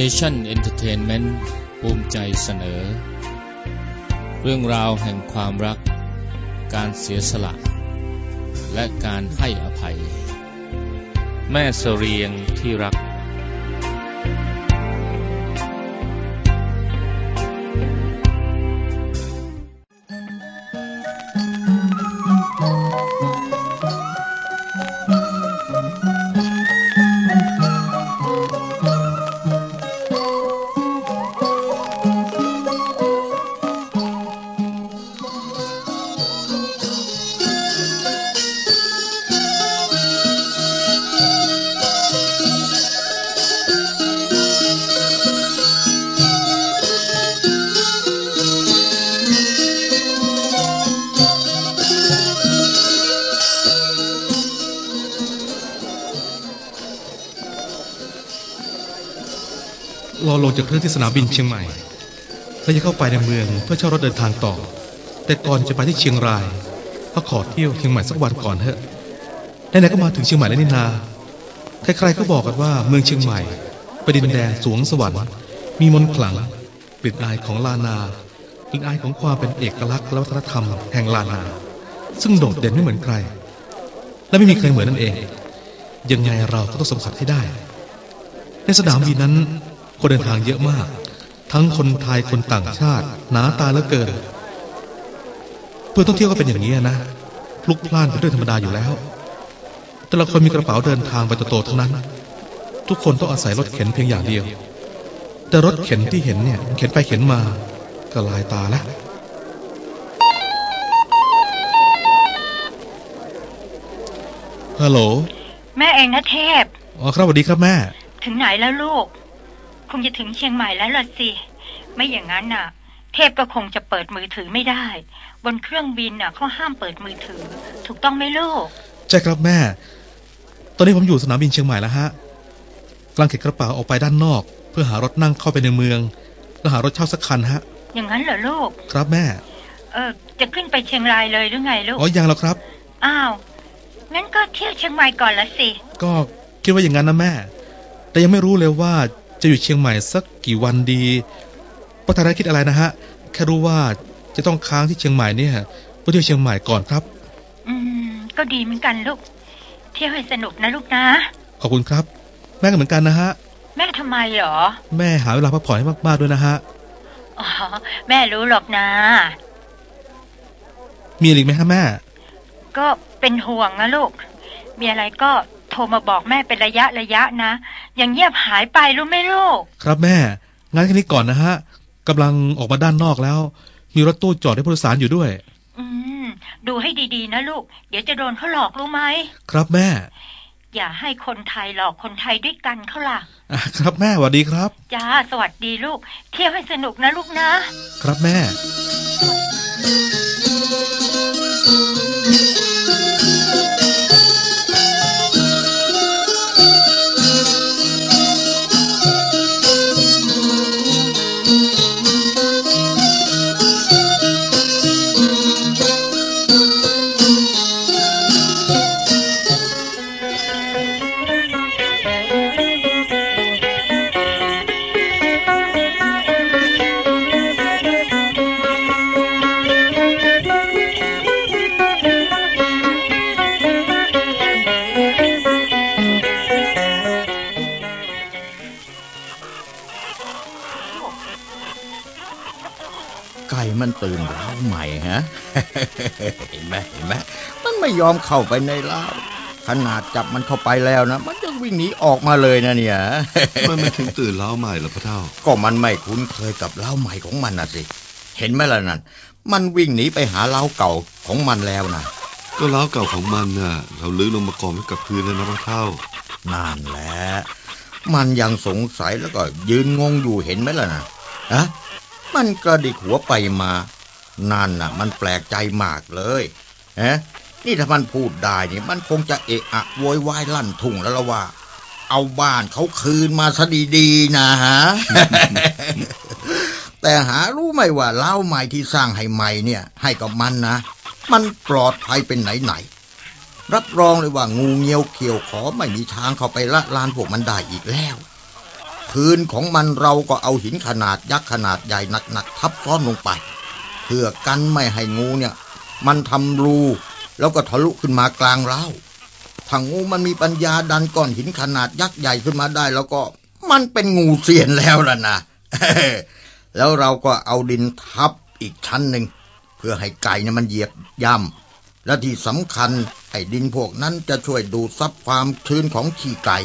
Asian Entertainment ภูมิใจเสนอ เรื่องราวแห่งความรัก การเสียสละ และการให้อภัย แม่เสรียงที่รัก รอลงจากเครื่องที่สนามบินเชียงใหม่แล้จะเข้าไปในเมืองเพื่อเช่ารถเดินทางต่อ แต่ก่อนจะไปที่เชียงรายก็ขอเที่ยวเชียงใหม่สักวันก่อนเถอะไหนๆก็มาถึงเชียงใหม่แล้วนี่นาใครๆก็บอกกันว่าเมืองเชียงใหม่เป็นดินแดนสวงสวรรค์มีมนต์ขลังกลิ่นอายของลานากลิ่นอายของความเป็นเอกลักษณ์และวัฒนธรรมแห่งลานา ซึ่งโดดเด่นไม่เหมือนใคร และไม่มีใครเหมือนนั่นเอง ยังไงเราก็ต้องสัมผัสให้ได้ ในสนามบินนั้น คนเดินทางเยอะมาก ทั้งคนไทยคนต่างชาติ หนาตาเหลือเกิน เพื่อต้องเที่ยวก็เป็นอย่างนี้นะพลุกพล่านเป็นเรื่องธรรมดาอยู่แล้ว แต่ละคนมีกระเป๋าเดินทางไปโตๆทั้งนั้น ทุกคนต้องอาศัยรถเข็นเพียงอย่างเดียว แต่รถเข็นที่เห็นเนี่ย เข็นไปเข็นมาก็ลายตาแล้วฮัลโหล แม่เองนะเทพ อ๋อครับสวัสดีครับแม่ ถึงไหนแล้วลูก คงจะถึงเชียงใหม่แล้วล่ะสิ ไม่อย่างนั้นน่ะ เทพก็คงจะเปิดมือถือไม่ได้ บนเครื่องบินน่ะเขาห้ามเปิดมือถือ ถูกต้องไหมลูกใช่ครับแม่ ตอนนี้ผมอยู่สนามบินเชียงใหม่แล้วฮะกำลังเก็บกระเป๋าออกไปด้านนอก เพื่อหารถนั่งเข้าไปในเมือง แล้วหารถเช่าสักคันฮะ อย่างนั้นเหรอลูก ครับแม่ เออจะขึ้นไปเชียงรายเลยหรือไงลูกอ๋อยังแล้วครับ อ้าวงั้นก็เที่ยวเชียงใหม่ก่อนละสิ ก็คิดว่าอย่างนั้นนะแม่ แต่ยังไม่รู้เลยว่า จะอยู่เชียงใหม่สักกี่วันดีป้าธาราคิดอะไรนะฮะ แค่รู้ว่าจะต้องค้างที่เชียงใหม่เนี่ยเพื่อเที่ยวเชียงใหม่ก่อนครับ อืม ก็ดีเหมือนกันลูก เที่ยวให้สนุกนะลูกนะ ขอบคุณครับ แม่ก็เหมือนกันนะฮะ แม่ทำไมเหรอ แม่หาเวลาพักผ่อนให้มากๆด้วยนะฮะ อ๋อ แม่รู้หรอกนะ มีอะไรอีกไหมฮะแม่ ก็เป็นห่วงนะลูก มีอะไรก็ โทรมาบอกแม่เป็นระยะระยะนะ อย่างเงียบหายไปรู้ไหมลูก ครับแม่ งั้นแค่นี้ก่อนนะฮะกำลังออกมาด้านนอกแล้ว มีรถตู้จอดให้ผู้โดยสารอยู่ด้วย อืม ดูให้ดีๆ นะลูก เดี๋ยวจะโดนเขาหลอกรู้ไหม ครับแม่ อย่าให้คนไทยหลอกคนไทยด้วยกันเขาล่ะอะครับแม่สวัสดีครับ จ้า สวัสดีลูก เที่ยวให้สนุกนะลูกนะ ครับแม่ไยอมเข้าไปในเล้าวขนาดจับมันเข้าไปแล้วนะ มันยังวิ่งหนีออกมาเลยนะเนี่ยมันไม่ถึงตื่นเล้าใหม่เหรอพ่อเท่า ก็มันไม่คุ้นเคยกับเล้าใหม่ของมันนะสิ เห็นไหมล่ะนั่น มันวิ่งหนีไปหาเล้าเก่าของมันแล้วนะ ก็เล้าเก่าของมันน่ะ เราลื้อลงมากองไว้กับพื้นแล้วนะพ่อเท่า นั่นแหละ มันยังสงสัยแล้วก็ยืนงงอยู่เห็นไหมล่ะนะฮะมันกระดิกหัวไปมา นั่นน่ะ มันแปลกใจมากเลยฮะ นี่ถ้ามันพูดได้นี่มันคงจะเอะอะโวยวายลั่นทุ่งแล้วละว่า เอาบ้านเขาคืนมาซะดีๆนะฮะ แต่หารู้ไหมว่าเล้าใหม่ที่สร้างให้ใหม่เนี่ย ให้กับมันนะ มันปลอดภัยเป็นไหนๆรับรองเลยว่างูเงี้ยวเขียวขอไม่มีทางเข้าไปละลานพวกมันได้อีกแล้วพื้นของมันเราก็เอาหินขนาดยักษ์ขนาดใหญ่หนักๆทับซ้อนลงไป เพื่อกันไม่ให้งูเนี่ย มันทำรู แล้วก็ทะลุขึ้นมากลางเล้าถ้างูมันมีปัญญาดันก้อนหินขนาดยักษ์ใหญ่ขึ้นมาได้ แล้วก็มันเป็นงูเสียนแล้วล่ะนะแล้วเราก็เอาดินทับอีกชั้นหนึ่งเพื่อให้ไก่เนี่ยมันเหยียบย่ำและที่สำคัญไอ้ดินพวกนั้นจะช่วยดูดซับความชื้นของขี้ไก่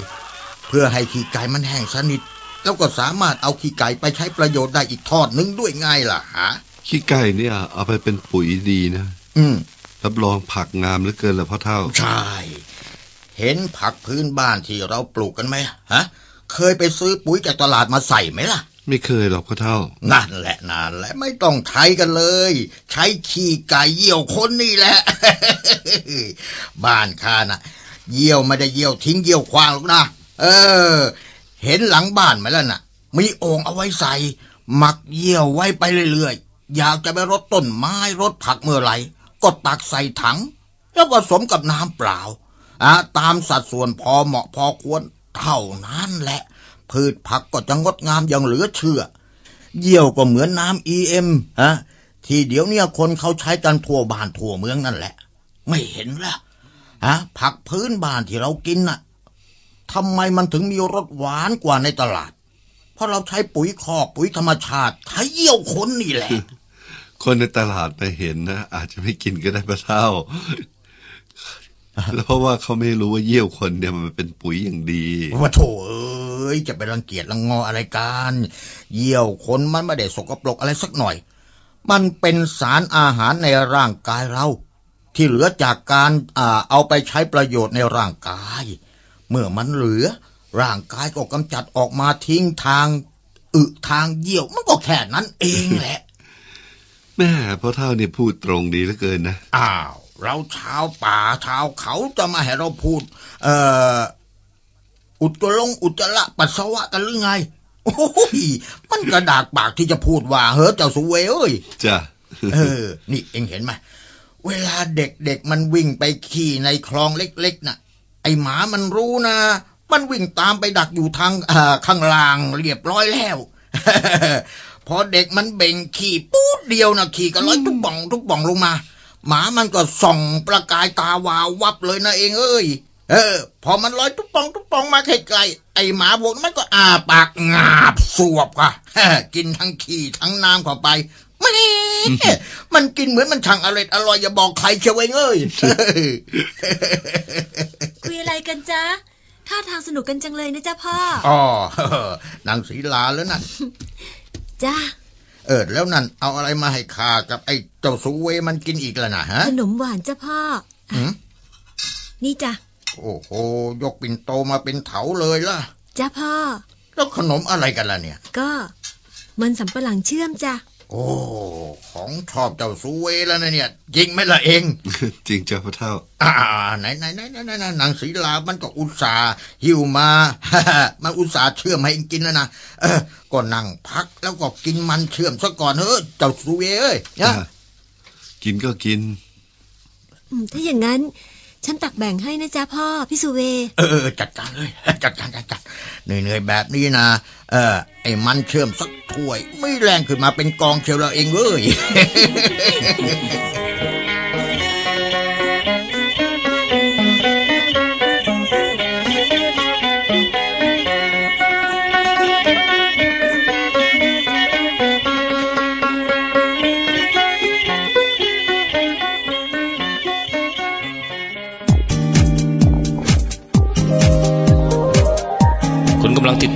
เพื่อให้ขี้ไก่มันแห้งสนิทแล้วก็สามารถเอาขี้ไก่ไปใช้ประโยชน์ได้อีกทอดนึงด้วยง่ายล่ะฮะขี้ไก่เนี่ย เอาไปเป็นปุ๋ยดีนะ อืม รับรองผักงามเหลือเกินเลยพ่อเท่า ใช่ เห็นผักพื้นบ้านที่เราปลูกกันไหมฮะ เคยไปซื้อปุ๋ยจากตลาดมาใส่ไหมล่ะ ไม่เคยหรอกพ่อเท่า นั่นแหละนั่นแหละไม่ต้องใช้กันเลย ใช้ขี้ไก่เยี่ยวคนนี่แหละ บ้านข้าน่ะ เยี่ยวไม่ได้เยี่ยวทิ้งเยี่ยวควางหรอกนะ เออ เห็นหลังบ้านไหมล่ะน่ะ มีโอ่งเอาไว้ใส่หมักเยี่ยวไว้ไปเรื่อยๆอยากจะไปรดต้นไม้รดผักเมื่อไหร่ ก็ตักใส่ถัง แล้วผสมกับน้ำเปล่าอะตามสัดส่วนพอเหมาะพอควรเท่านั้นแหละ พืชผักก็จะงดงามอย่างเหลือเชื่อ เยี่ยวก็เหมือนน้ำเอ็มฮะที่เดี๋ยวเนี้คนเขาใช้กันทั่วบ้านทั่วเมืองนั่นแหละ ไม่เห็นละฮะผักพื้นบ้านที่เรากินน่ะทำไมมันถึงมีรสหวานกว่าในตลาด เพราะเราใช้ปุ๋ยคอกปุ๋ยธรรมชาติใช้เยี่ยวคนนี่แหละ คนในตลาดไปเห็นนะอาจจะไม่กินก็ได้พ่อเท่าแล้วเพราะว่าเขาไม่รู้ว่าเยี่ยวคนเนี่ยมันเป็นปุ๋ยอย่างดีว่าโถเอ้ยจะไปรังเกียจรังงออะไรกันเยี่ยวคนมันไม่ได้สกปรกอะไรสักหน่อย มันเป็นสารอาหารในร่างกายเรา ที่เหลือจากการอ่าเอาไปใช้ประโยชน์ในร่างกาย เมื่อมันเหลือ ร่างกายก็กำจัดออกมาทิ้งทางอึทางเยี่ยวมันก็แค่นั้นเองแหละ แม่พ่อเท่าเนี่ยพูดตรงดีเหลือเกินนะ อ้าว เราชาวป่าชาวเขาจะมาให้เราพูด เอ่อ อุจจลงอุจจาระปัสสาวะกันหรือไง โอ้ย มันกระดากปากที่จะพูดว่า เฮ้อเจ้าสุเวยเอ้ยจ้ะเออ นี่เองเห็นไหมเวลาเด็กๆมันวิ่งไปขี่ในคลองเล็กๆน่ะ ไอหมามันรู้นะ มันวิ่งตามไปดักอยู่ทางอ่าข้างล่างเรียบร้อยแล้ว พอเด็กมันเบ่งขี่ปู๊ดเดียวนะขี่กันร้อยทุกบ่องทุกบ่องลงมา หมามันก็ส่องประกายตาวาววับเลยนะเองเอ้ยเออ พอมันลอยทุกปองทุกปองมาใกล้ๆไอหมาพวกนั้นมันก็อาปากงาบสวบค่ะกินทั้งขี้ทั้งน้ำเข้าไปแม่มันกินเหมือนมันช่างอร่อยอร่อยอย่าบอกใครเชียวเองเอ้ยคุยอะไรกันจ๊ะท่าทางสนุกกันจังเลยนะจ๊ะพ่ออ๋อนางศรีลาแล้วนั่น จ้าเออแล้วนั่นเอาอะไรมาให้ข้ากับไอ้เจ้าสุเวมันกินอีกแล้วนะฮะขนมหวานจ้ะพ่อหืมนี่จ้ะโอ้โหยกปิ่นโตมาเป็นเถาเลยล่ะจ้ะพ่อ แล้วขนมอะไรกันล่ะเนี่ย ก็ มันสำปะหลังเชื่อมจ้ะ โอ้ ของชอบเจ้าสุเวแล้วนะเนี่ยจริงไหมล่ะเอง จริงจ้ะพ่อเท่า อ่าไหนไหนไหนไหนไหนนางศรีลามันก็อุตส่าห์หิวมา มันอุตส่าห์เชื่อมให้เองกินแล้วนะเออก็นั่งพักแล้วก็กินมันเชื่อมซะก่อนเฮ้ยเจ้าสุเวเอ้ยนะกินก็กินอืมถ้าอย่างนั้น ฉันตักแบ่งให้นะจ๊ะพ่อ พี่สุเวเออเออจัดการเลย จัดการจัดการเหนื่อยๆแบบนี้นะเออ ไอ้มันเชื่อมสักถ้วย ไม่แรงขึ้นมาเป็นกองเชียวเราเองเว้ย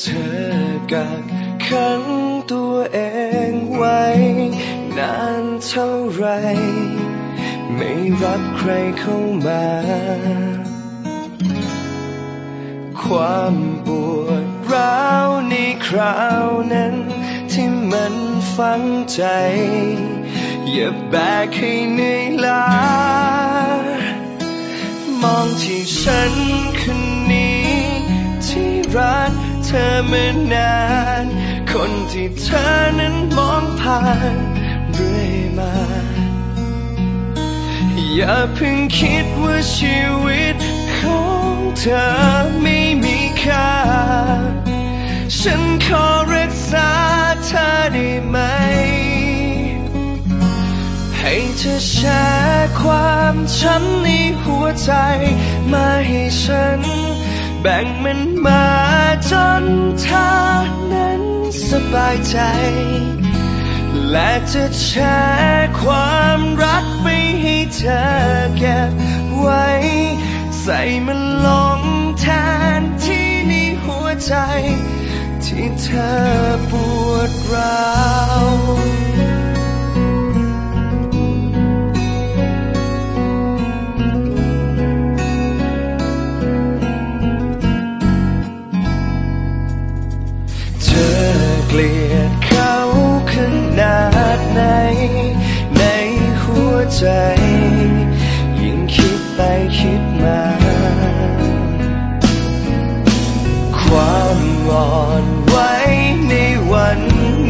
เธอกักขังตัวเองไว้ นานเท่าไร ไม่รับใครเข้ามา ความปวดร้าวนี้ในคราวนั้น ที่มันฝังใจ อย่าแบกให้เหนื่อยล้ามองที่ฉันคนนี้ที่รัก เธอมานาน คนที่เธอนั้นมองผ่านเรื่อยมา อย่าเพิ่งคิดว่าชีวิตของเธอไม่มีค่า ฉันขอรักษาเธอได้ไหม ให้เธอแชร์ความช้ำในหัวใจมาให้ฉัน แบ่งมันมาจนเธอนั้นสบายใจ และจะแชร์ความรักไปให้เธอเก็บไว้ ใส่มันลงแทนที่ในหัวใจ ที่เธอปวดร้าว ใจ ยิ่งคิดไปคิดมา ความอ่อนไหวในวัน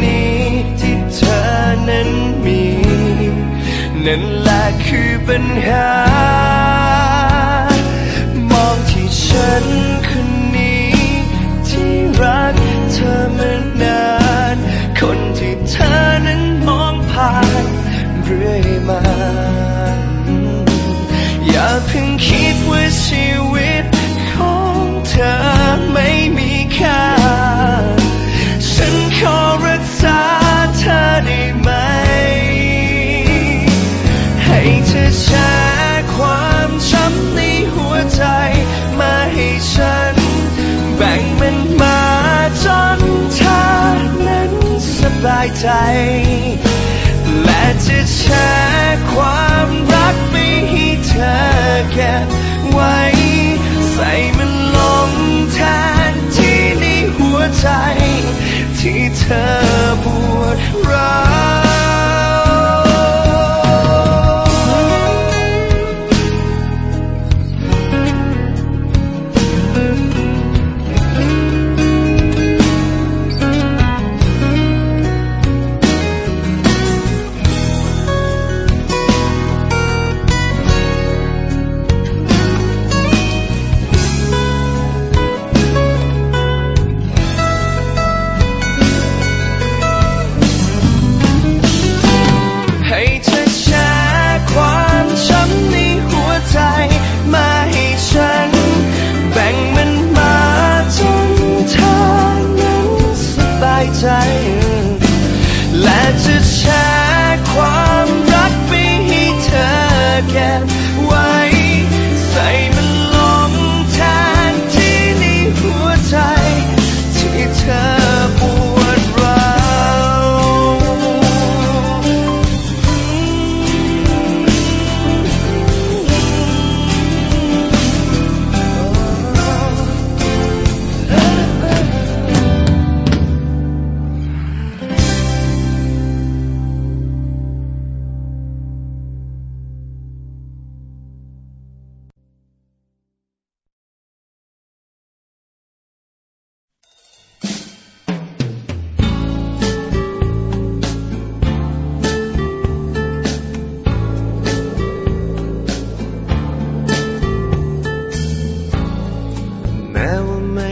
นี้ที่เธอนั้นมี นั่นแหละคือปัญหา มองที่ฉันคนนี้ที่รักเธอมานาน คนที่เธอนั้นมองผ่านเรื่อยมา คิดว่าชีวิตของเธอไม่มีค่า ฉันขอรักษาเธอได้ไหม ให้เธอแชร์ความช้ำในหัวใจมาให้ฉัน แบ่งมันมาจนเธอนั้นสบายใจ และจะแชร์ความรัก บไว้ ใส่มันลงแทนที่ในหัวใจ ที่เธอปวดร้าว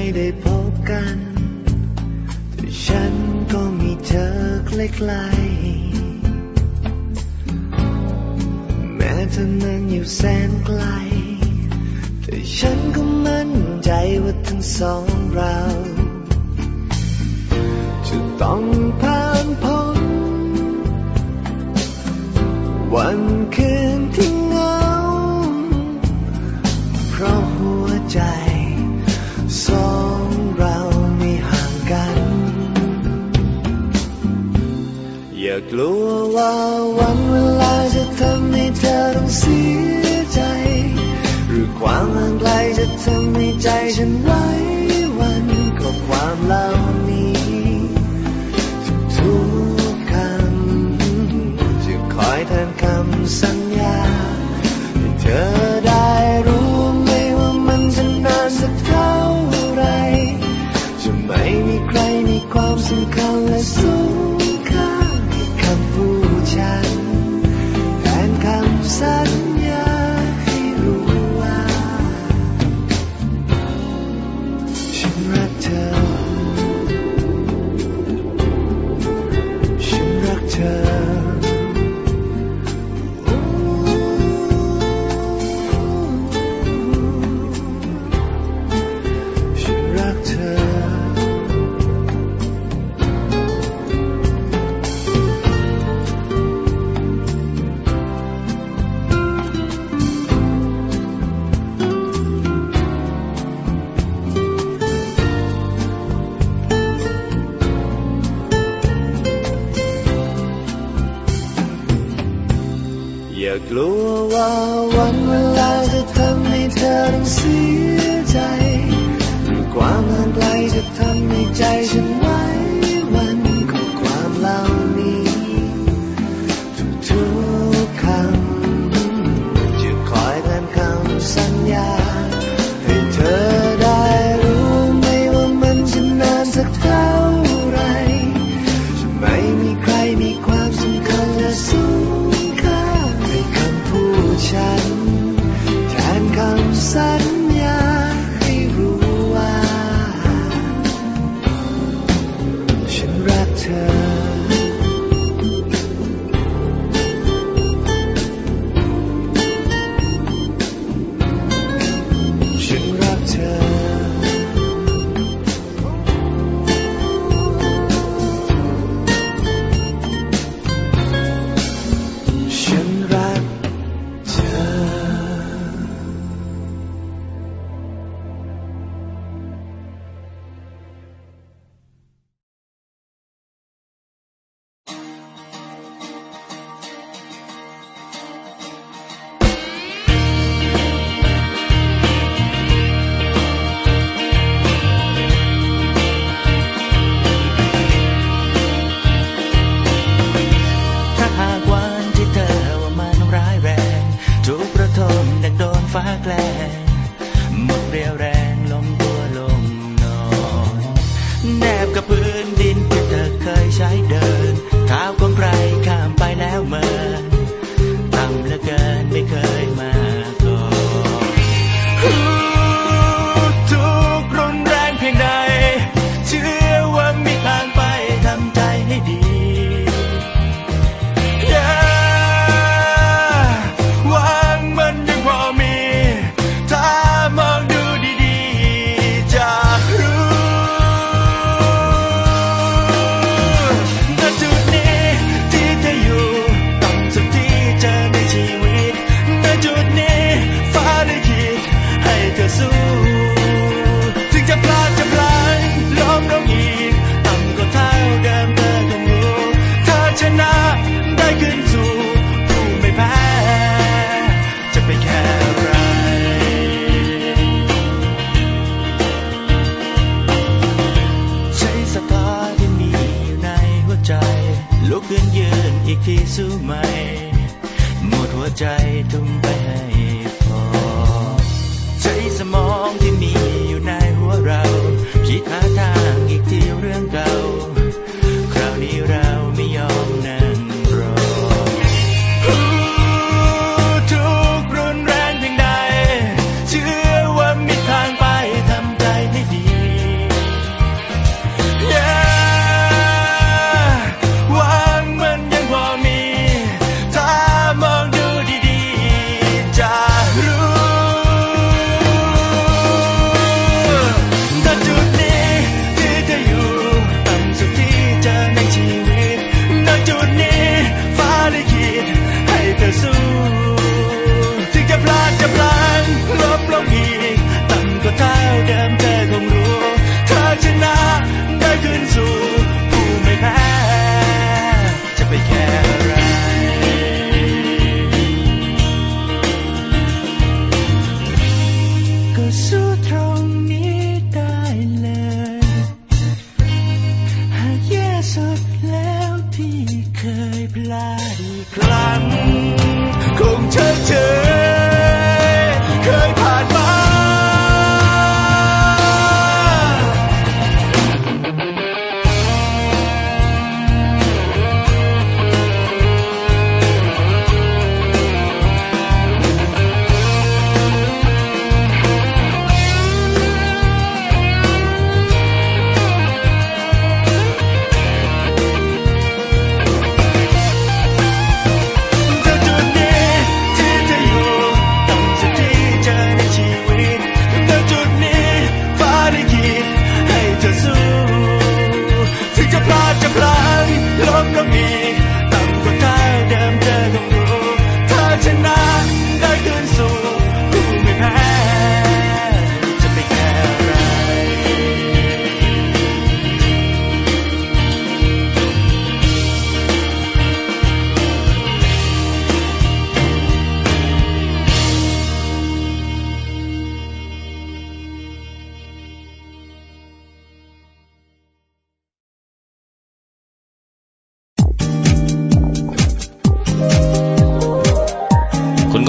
ไม่ได้พบกันแต่ฉันก็มีเธอใกล้ๆแม้เธอนั้นอยู่แสนไกล แต่ฉันก็มั่นใจว่าทั้งสองเรา จะต้องผ่านพ้นวันคืนที่ กลัวว่าวันเวลาจะทำให้เธอต้องเสียใจ หรือความห่างไกลจะทำให้ใจฉันไว้วันก็ความเหล่านี้ทุกๆคำจะคอยแทนคำสัญญาให้เธอากลัวว่าวันเวลาจะทำให้เธอต้องเสียใจ ความห่างไกลจะทำให้ใจฉัน กับพื้นดิ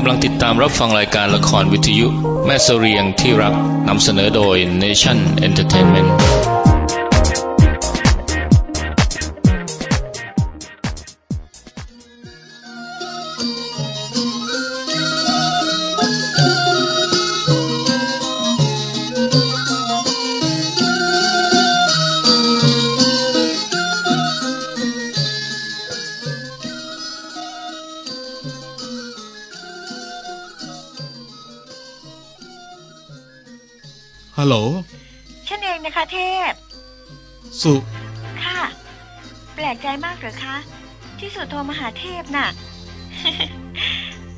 ำลังติดตามรับฟังรายการละครวิทยุ แม่เสเรียงที่รักนำเสนอโดย Nation Entertainment รอคะ ที่สุดโทรมาหาเทพน่ะ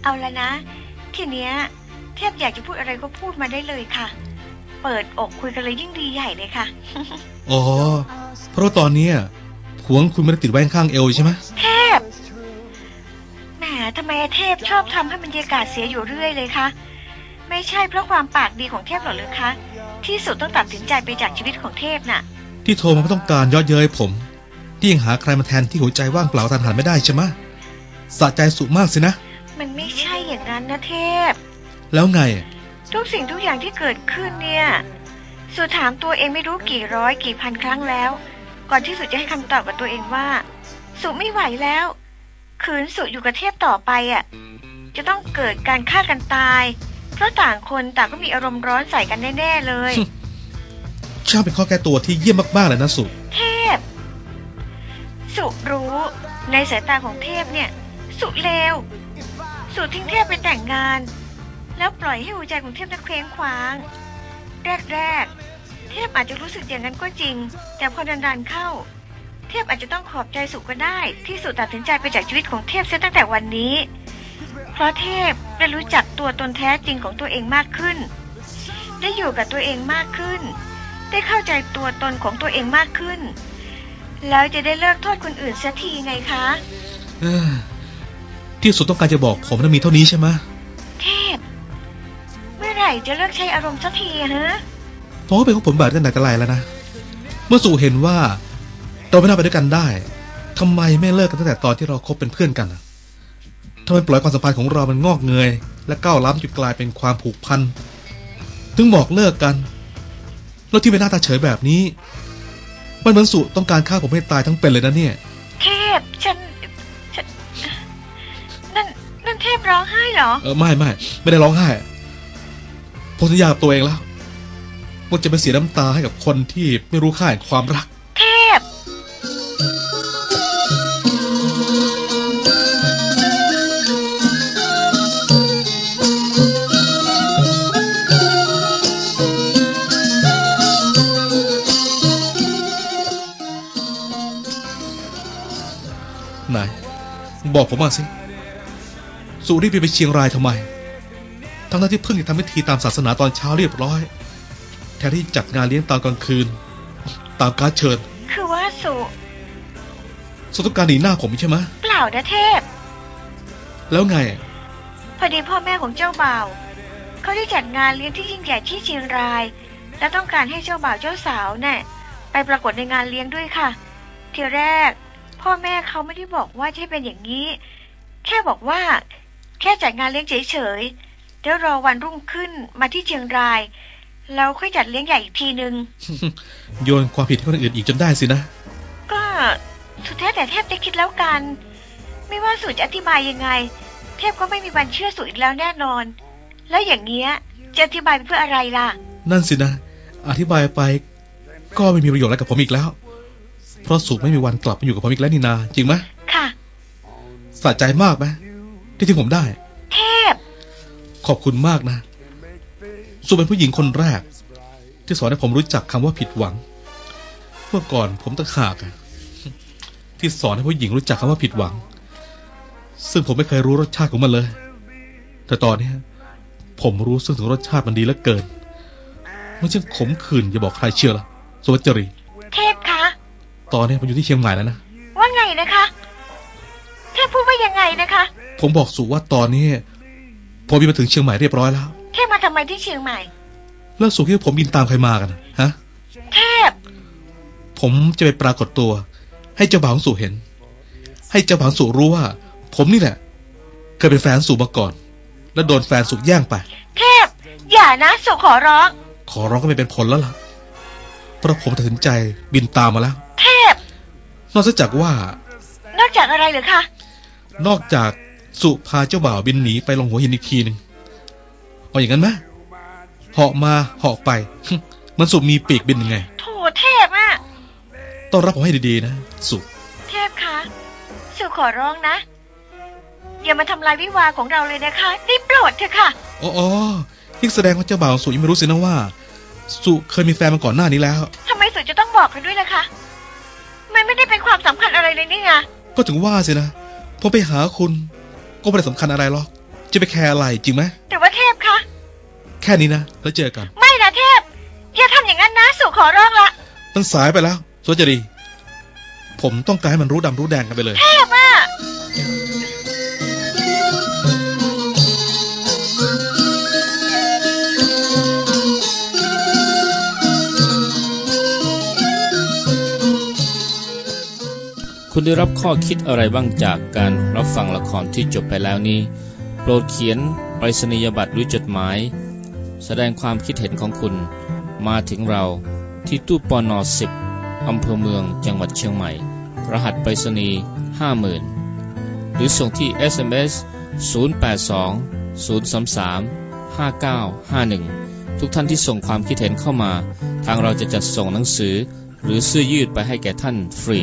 เอาละนะ ทีเนี้ย เทพอยากจะพูดอะไรก็พูดมาได้เลยค่ะ เปิดอกคุยกันเลยยิ่งดีใหญ่เลยค่ะ อ๋อ เพราะว่าตอนเนี้ยหวงคุณไม่ได้ติดไว้ข้างเอวใช่ไหมเทพแหมทำไมเทพชอบทำให้บรรยากาศเสียอยู่เรื่อยเลยคะไม่ใช่เพราะความปากดีของเทพหรอกหรือคะ ที่สุดต้องตัดสินใจไปจากชีวิตของเทพน่ะ ที่โทรมาไม่ต้องการยอดเย้ยผม ที่ยังหาใครมาแทนที่หัวใจว่างเปล่าทันหันไม่ได้ใช่ไหมสะใจสุมากสินะ มันไม่ใช่อย่างนั้นนะเทพ แล้วไง ทุกสิ่งทุกอย่างที่เกิดขึ้นเนี่ย สุถามตัวเองไม่รู้กี่ร้อยกี่พันครั้งแล้ว ก่อนที่สุดจะให้คำตอบกับตัวเองว่า สุไม่ไหวแล้วขืนสุอยู่กับเทพต่อไปอะ จะต้องเกิดการฆ่ากันตาย เพราะต่างคนต่างก็มีอารมณ์ร้อนใส่กันแน่ๆเลยช่างเป็นข้อแก้ตัวที่เยี่ยมมากๆเลยนะสุ เทพ สุรู้ในสายตาของเทพเนี่ย สุเลว สุทิ้งเทพไปแต่งงาน แล้วปล่อยให้หัวใจของเทพนั้นเคว้งคว้าง แรกๆ เทพอาจจะรู้สึกอย่างนั้นก็จริง แต่พอนานๆเข้า เทพอาจจะต้องขอบใจสุก็ได้ ที่สุตัดสินใจไปจากชีวิตของเทพเสียตั้งแต่วันนี้ เพราะเทพได้รู้จักตัวตนแท้จริงของตัวเองมากขึ้น ได้อยู่กับตัวเองมากขึ้น ได้เข้าใจตัวตนของตัวเองมากขึ้น แล้วจะได้เลิกโทษคนอื่นสักทีไงคะเอ้อที่สุดต้องการจะบอกผมนั้นมีเท่านี้ใช่ไหมเทพ เมื่อไหร่จะเลิกใช้อารมณ์สักทีอะฮะผมก็เป็นของผมแบบนั้นแต่กระไรแล้วนะ เมื่อสุเห็นว่า เราไม่น่าไปด้วยกันได้ทำไมไม่เลิกกันตั้งแต่ตอนที่เราคบเป็นเพื่อนกันอะทำไมปล่อยความสัมพันธ์ของเรามันงอกเงย และก้าวล้ำจนกลายเป็นความผูกพัน ถึงบอกเลิกกัน แล้วที่เป็นหน้าตาเฉยแบบนี้ มันเหมือนสุต้องการฆ่าผมให้ตายทั้งเป็นเลยนะเนี่ย เทพฉันฉันนั่นนั่นเทพร้องไห้เหรอ เออไม่ไม่ไม่ได้ร้องไห้ผมสัญญากับตัวเองแล้วว่าจะไม่เสียน้ำตาให้กับคนที่ไม่รู้ค่าแห่งความรัก บอกผมมาสิ สุรีบไปเชียงรายทำไม ทั้งนั้นที่เพิ่งจะทำพิธีตามศาสนาตอนเช้าเรียบร้อย แทนที่จัดงานเลี้ยงตอนกลางคืน ตามการดเชิญ คือว่าสุสุต้องการหนีหน้าผมใช่ไหมเปล่านะเทพ แล้วไง พอดีพ่อแม่ของเจ้าบ่าวเขาได้จัดงานเลี้ยงที่ยิ่งใหญ่ที่เชียงราย และต้องการให้เจ้าบ่าวเจ้าสาวเนี่ยไปปรากฏในงานเลี้ยงด้วยค่ะ ทีแรก พ่อแม่เขาไม่ได้บอกว่าจะให้เป็นอย่างนี้ แค่บอกว่า แค่จัดงานเลี้ยงเฉยๆเดี๋ยวรอวันรุ่งขึ้นมาที่เชียงรายแล้วค่อยจัดเลี้ยงใหญ่อีกทีนึง โยนความผิดให้คนอื่นอีกจนได้สินะ ก็สุดแท้แต่เทพจะคิดแล้วกัน ไม่ว่าสุจะอธิบายยังไง เทพก็ไม่มีวันเชื่อสุอีกแล้วแน่นอน แล้วอย่างเงี้ยจะอธิบายไปเพื่ออะไรล่ะ นั่นสินะ อธิบายไป ก็ไม่มีประโยชน์อะไรกับผมอีกแล้ว เพราะสุไม่มีวันกลับมาอยู่กับผมอีกแล้วนี่นา จริงไหมค่ะสะใจมากไหมที่ที่ผมได้ เทพ ขอบคุณมากนะ สุเป็นผู้หญิงคนแรก ที่สอนให้ผมรู้จักคำว่าผิดหวัง เมื่อก่อนผมตะขากอะที่สอนให้ผู้หญิงรู้จักคำว่าผิดหวัง ซึ่งผมไม่เคยรู้รสชาติของมันเลย แต่ตอนเนี้ยผมรู้ซึ่งถึงรสชาติมันดีเหลือเกินมันช่างขมขื่นอย่าบอกใครเชื่อละสวัสจรี เทพคะ ตอนนี้ผมอยู่ที่เชียงใหม่แล้วนะ ว่าไงนะคะเทพพูดว่ายังไงนะคะ ผมบอกสุว่าตอนนี้ผมบินมาถึงเชียงใหม่เรียบร้อยแล้ว เทพมาทำไมที่เชียงใหม่ แล้วสุคิดว่าผมบินตามใครมากันนะฮะ เทพ ผมจะไปปรากฏตัว ให้เจ้าบ่าวของสุเห็น ให้เจ้าบ่าวของสุรู้ว่า ผมนี่แหละ เคยเป็นแฟนสุมาก่อนแแล้วโดนแฟนสุแย่งไป เทพ อย่านะสุขอร้อง ขอร้องก็ไม่เป็นผลแล้วล่ะ เพราะผมตัดสินใจบินตามมาแล้ว เทพ นอกจากว่า นอกจากอะไรเหรือคะ นอกจากสุพาเจ้าบ่าวบินหนีไปลงหัวหินอีกทีหนึ่งเอาอย่างนั้นไหมเหาะมาเหาะไป มันสุมีปีกบินยังไงโถเทพอะต้องรับผมให้ดีๆนะ สุเทพคะ สุขอร้องนะ อย่ามาทำลายวิวาห์ของเราเลยนะคะ ได้โปรดเถอะค่ะ อ๋ออ๋อนี่แสดงว่าเจ้าบ่าวสุยังไม่รู้สินะว่า สุเคยมีแฟนมาก่อนหน้านี้แล้ว ทำไมสุจะต้องบอกกันด้วยล่ะคะมันไม่ได้เป็นความสำคัญอะไรเลยนี่ไงก็ถึงว่าสินะผมไปหาคุณก็ไม่ได้สำคัญอะไรหรอก จะไปแคร์อะไรจริงไหม แต่ว่าเทพคะ แค่นี้นะ แล้วเจอกัน ไม่นะเทพ อย่าทำอย่างนั้นนะสุขอร้องละมันสายไปแล้วสวจรีผมต้องการให้มันรู้ดำรู้แดงกันไปเลย เทพอะ คุณได้รับข้อคิดอะไรบ้างจากการรับฟังละครที่จบไปแล้วนี้ โปรดเขียนไปรษณียบัตรหรือจดหมาย แสดงความคิดเห็นของคุณมาถึงเราที่ตู้ปอนอ10อำเภอเมืองจังหวัดเชียงใหม่ รหัสไปรษณีย์50,000 หรือส่งที่ SMS 082 033 5951 ทุกท่านที่ส่งความคิดเห็นเข้ามา ทางเราจะจัดส่งหนังสือ หรือเสื้อยืดไปให้แก่ท่านฟรี